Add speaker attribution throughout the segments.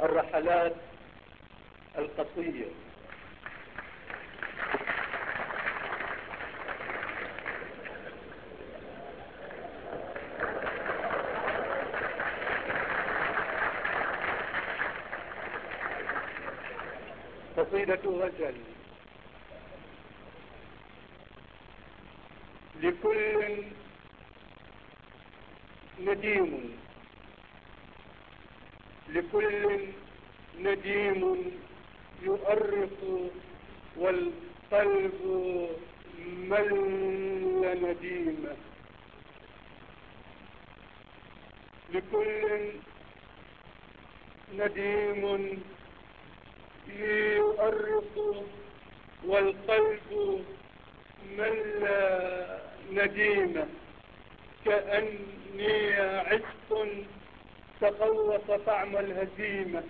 Speaker 1: الرحلات القصية قصيدة وجل لكل نديم لكل نديم يؤرق والقلب مل نديمة لكل نديم يؤرق والقلب مل نديمة كأني عشق تخوف طعم الهزيمة.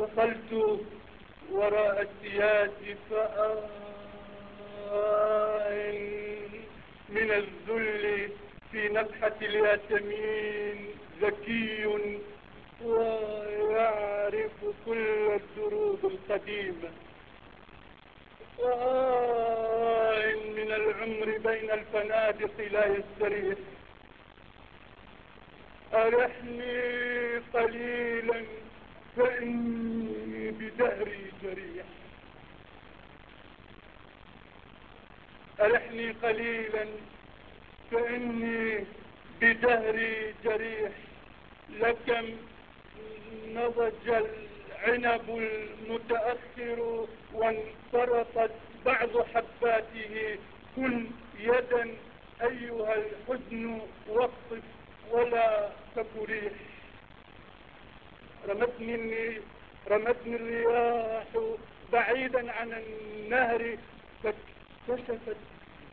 Speaker 1: دخلت وراء السياس فآين من الذل في نفحة الياسمين ذكي ويعرف كل الدروب القديمة. وآين من العمر بين الفنادق لا يستريح. أرحني قليلا فإني بدهري جريح. أرحني قليلا فإني بدهري جريح. لكم نضج العنب المتأخر وانفرطت بعض حباته. كن يدا أيها الحزن واقصف ولا تكريح رمتني رمتني الرياح بعيدا عن النهر فاكتشفت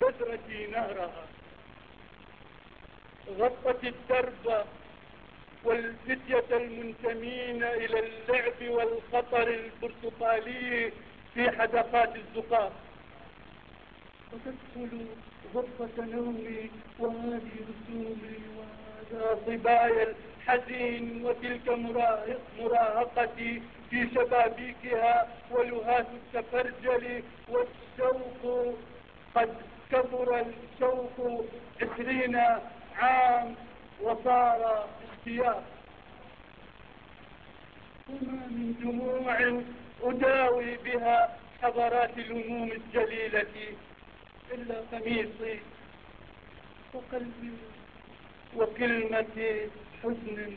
Speaker 1: بذرتي نهرها. غطت الدرب والفتية المنتمين إلى اللعب والخطر البرتقالي في حدقات الزقاق. وتدخل غرفة نومي وهذه رسومي وهذا صبايا الحزين وتلك مراهقتي في شبابيكها ولهات التفرجل والشوق قد كبر الشوق عشرين عام وصار اشتياق. وما من دموع أداوي بها حضرات الهموم الجليلة إلا قميصي وقلبي وكلمتي حزن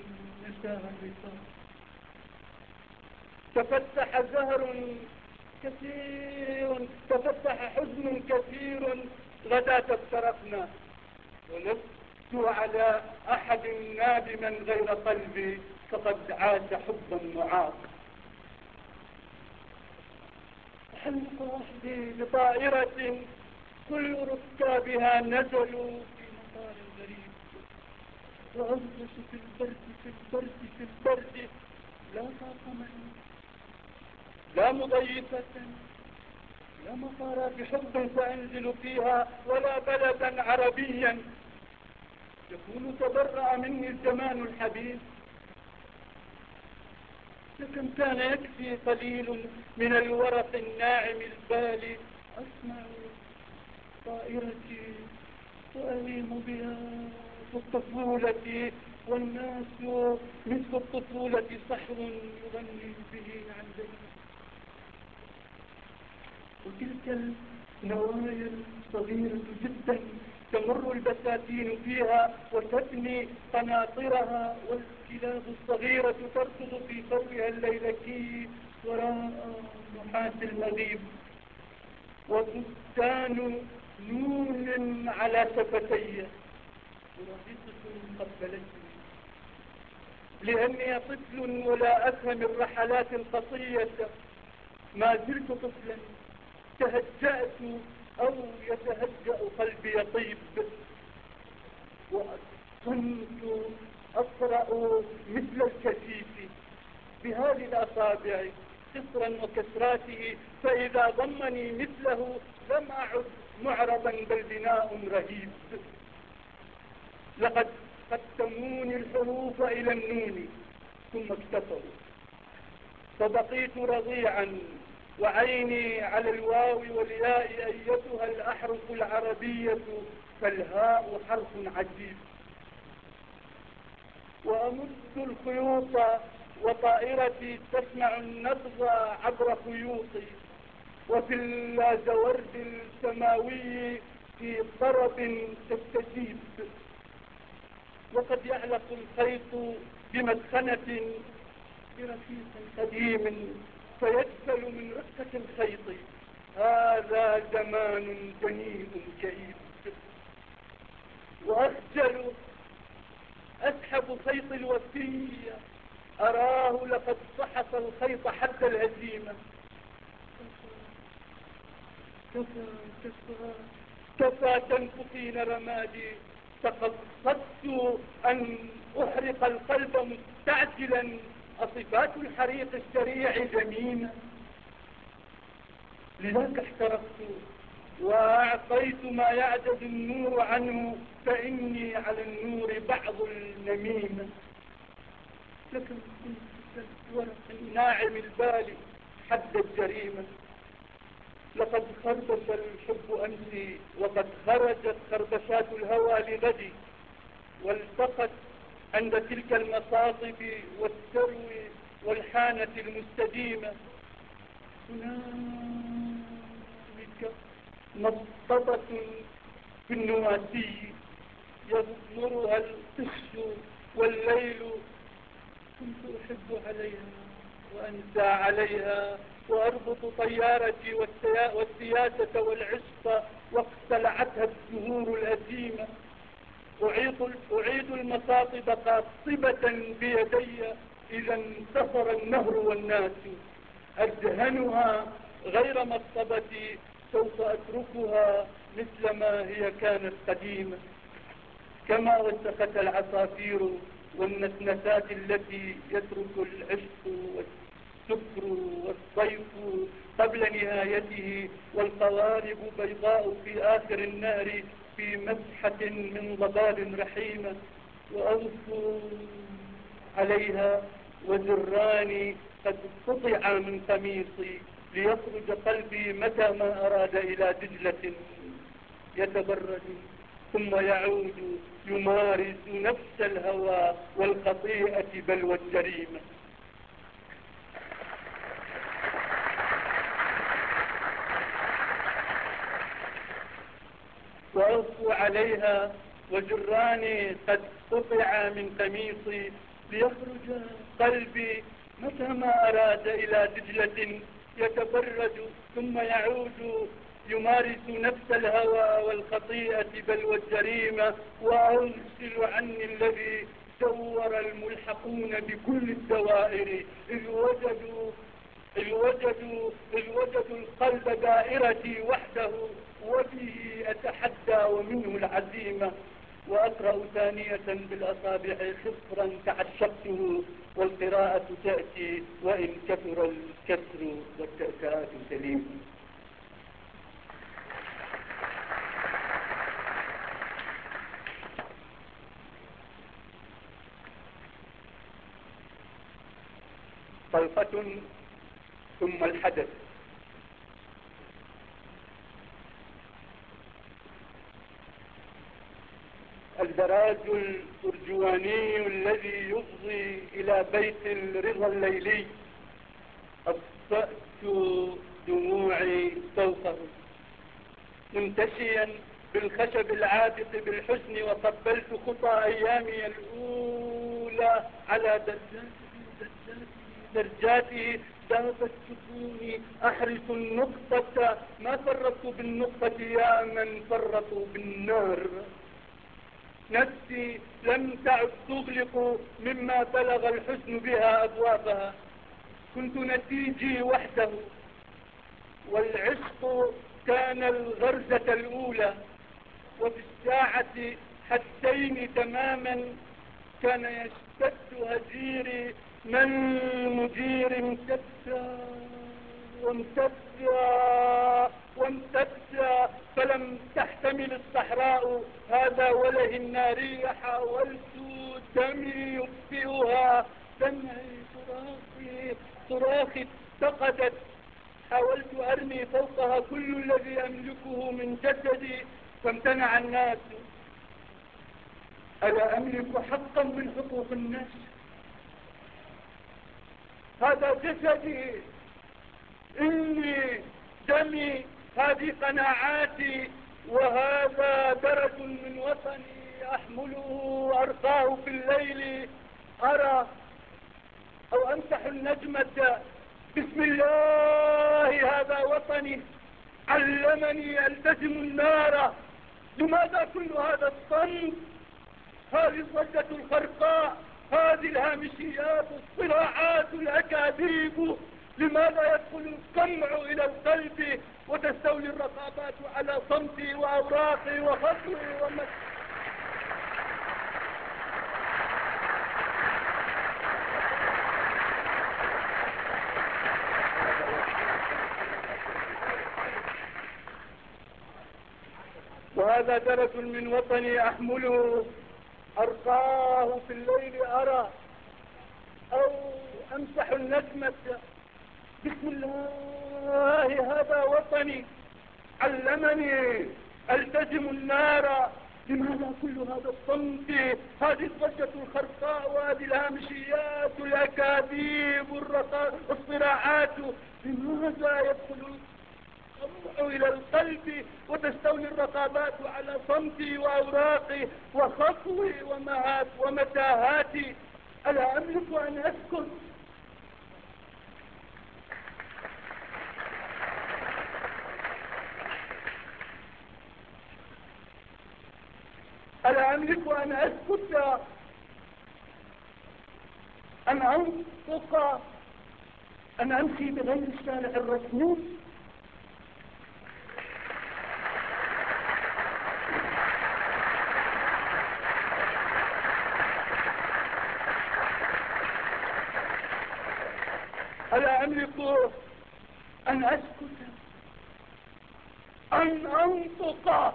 Speaker 1: نساها الرصاص. تفتح زهر كثير تفتح حزن كثير غدا افترقنا ولست على أحد نادما غير قلبي فقد عاش حبا معاق. حلق وحدي بطائرة كل ركابها نزلوا في مطار غريب وأنفس في البرد في البرد في البرد لا طاقة لا مضيفة لا مطار بحب سأنزل فيها ولا بلدا عربيا. يكون تبرأ مني الزمان الحبيب. لكن كان يكفي قليل من الورق الناعم البالي. أسمع طائرتي. وأليم الطفولة والناس مثل الطفولة صحر يغني به عن ذلك وتلك النوايا الصغيرة جدا تمر البساتين فيها وتبني قناطرها والكلاب الصغيرة تركض في ثورها الليلكي وراء محاة المغيب. وبستان نون على شفتي ورهيصة قبلتني لأني طفل ولا أفهم الرحلات القصية. ما زلت طفلا. تهجأت أو يتهجأ قلبي يطيب. وكنت أقرأ مثل الكثيف بهذه الأصابع. كسرا وكسراته فإذا ضمني مثله لم أعد معرضا بل بناء رهيب. لقد قدموني الحروف إلى النون ثم اكتفوا فبقيت رضيعا وعيني على الواو والياء أيتها الأحرف العربية فالهاء حرف عجيب. وأمد الخيوط وطائرتي تسمع النبض عبر خيوطي وفي اللازورد السماوي في طرب تستجيب. وقد يعلق الخيط بمدخنة برفيق قديم فيدخل من ركة الخيط. هذا زمان جنين كئيب. وأخجل أسحب خيط الوفية أراه لقد صحف الخيط حتى الهزيمة كفى كفى كفى تنفخين رمادي. تقصدت أن أحرق القلب مستعجلا. أصفات الحريق السريع جميمة. لذلك احترقت. وأعطيت ما يعجز النور عنه فإني على النور بعض النميمة. لكن ناعم البال حد الجريمة. لقد خربش الحب أمسي وقد خرجت خربشات الهوى لغدي والتقت عند تلك المصاطب والسرو والحانة المستديمة. هنالك مصطبة في النواسي يغمرها القش والليل كنت أحب عليها وأنسى عليها وأربط طيارتي والسياسة والعشق واقتلعتها الزهور الأثيمة أعيد, المصاطب قاطبة بيدي إذا انتصر النهر والناس. أدهنها غير مصطبتي سوف أتركها مثل ما هي كانت قديمة. كما وسقت العصافير والنسنسات التي يترك العشق والسكر والضيف قبل نهايته والقوارب بيضاء في آخر النهر في مسحة من ضباب رحيمة وأغفو عليها وزراني قد قطع من قميصي ليخرج قلبي متى ما أراد إلى دجلة يتبرد ثم يعود يمارس نفس الهوى والخطيئة بل والجريمة. وألقوا عليها وجراني قد قطع من قميصي ليخرج قلبي متى ما أراد إلى دجلة يتبرد ثم يعود يمارس نفس الهوى والخطيئة بل والجريمة وأرسل عني الذي دور الملحقون بكل الدوائر. إذ وجدوا إذ وجدوا, إذ وجدوا القلب دائرتي وحده وبه أتحدى ومنه العزيمة. وأقرأ ثانية بالأصابع خصرا تعشقته والقراءة تأتي وإن كثر الكسر طلقة ثم الحدث. الدراج الأرجواني الذي يفضي إلى بيت الرضا الليلي. أبطأت دموعي فوقه منتشيا بالخشب العابق بالحزن وقبلت خطى أيامي الأولى على درجاته درجاته ذهبت سكوني أحرس النقطة. ما فرطت بالنقطة يا من فرطوا بالنار؟ نفسي لم تعد تغلق مما بلغ الحزن بها أبوابها. كنت نتيجي وحده والعشق كان الغرزة الأولى. وفي الساعة حتين تماما كان يشتد هجيري من مدير امتدى وامتدى وامتدى فلم تحتمل الصحراء هذا وله النارية حاولت دمي يطفئها. دمعي صراخي صراخي اتقدت حاولت أرمي فوقها كل الذي أملكه من جسدي. فامتنع الناس. ألا أملك حقا من حقوق الناس؟ هذا جسدي. إني دمي هذه قناعاتي وهذا درس من وطني أحمله أرقاه في الليل. أرى أو أمسح النجمة بسم الله هذا وطني. علمني ألتزم النار. لماذا كل هذا الصمت؟ هذه الضجة الخرقاء. هذه الهامشيات الصراعات الأكاذيب لماذا يدخل القمع إلى القلب وتستولي الرقابات على صمتي وأوراقي وخطوي ومسكي وهذا درس من وطني أحمله أرقاه في الليل أرى أو أمسح النجمة. بسم الله هذا وطني. علمني ألتزم النار. لماذا كل هذا الصمت؟ هذه الضجة الخرقاء وهذه الهامشيات الأكاذيب الصراعات. لماذا يدخل إلى القلب وتستولي الرقابات على صمتي وأوراقي وخطوي ومتاهاتي. ألا أملك أن أسكت ألا أملك أن أسكت؟ أن أنطق؟ أن أمشي بغير الشارع الرسمي؟ ألا أملك أن أسكت. أن أنطق.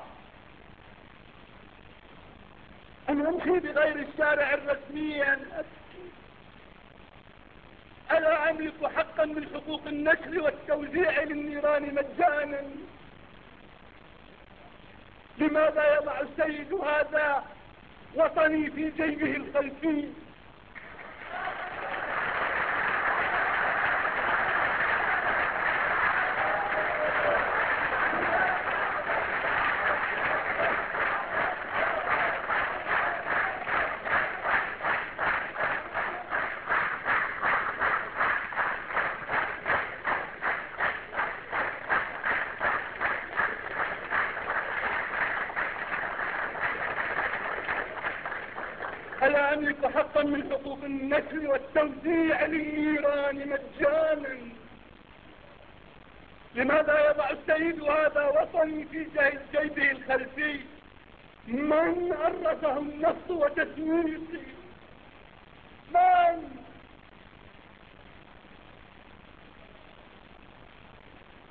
Speaker 1: أن أمشي بغير الشارع الرسمي أن أبكي. ألا أملك حقا من حقوق النشر والتوزيع للنيران مجانا. لماذا يضع السيد هذا وطني في جيبه الخلفي؟ ألا أملك حقا من حقوق النشر والتوزيع للنيران مجانا. لماذا يضع السيد هذا وطني في جيبه الخلفي؟ من أرثه النص وتسويقي من؟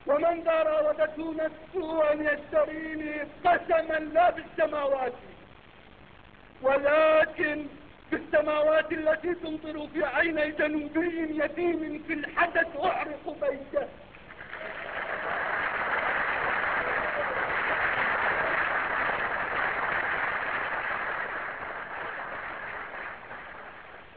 Speaker 1: ومن ذا راودته نفسه أن يشتريني قسما لا بالسماوات. ولكن في السماوات التي تمطر في عيني جنوبي يتيم في الحدث أعرق بيته.